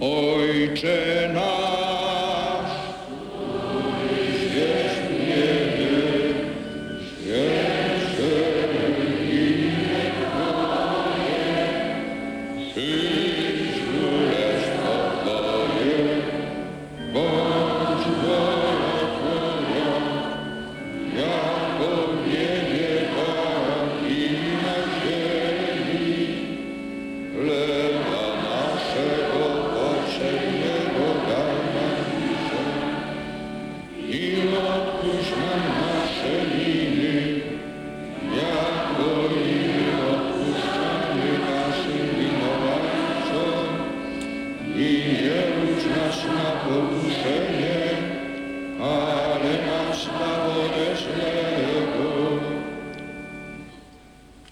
Ojcze nasz, pokuszenie, ale nas zbaw złego.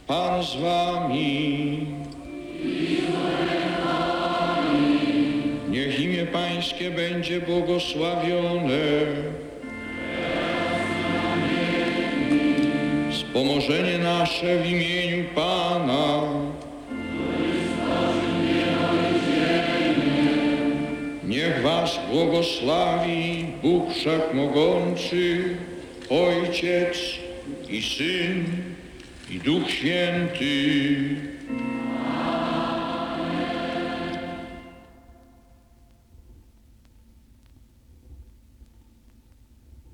Pan z wami. Niech imię Pańskie będzie błogosławione. Wspomożenie nasze w imieniu Pana. Was błogosławi Bóg Wszechmogący, Ojciec i Syn i Duch Święty.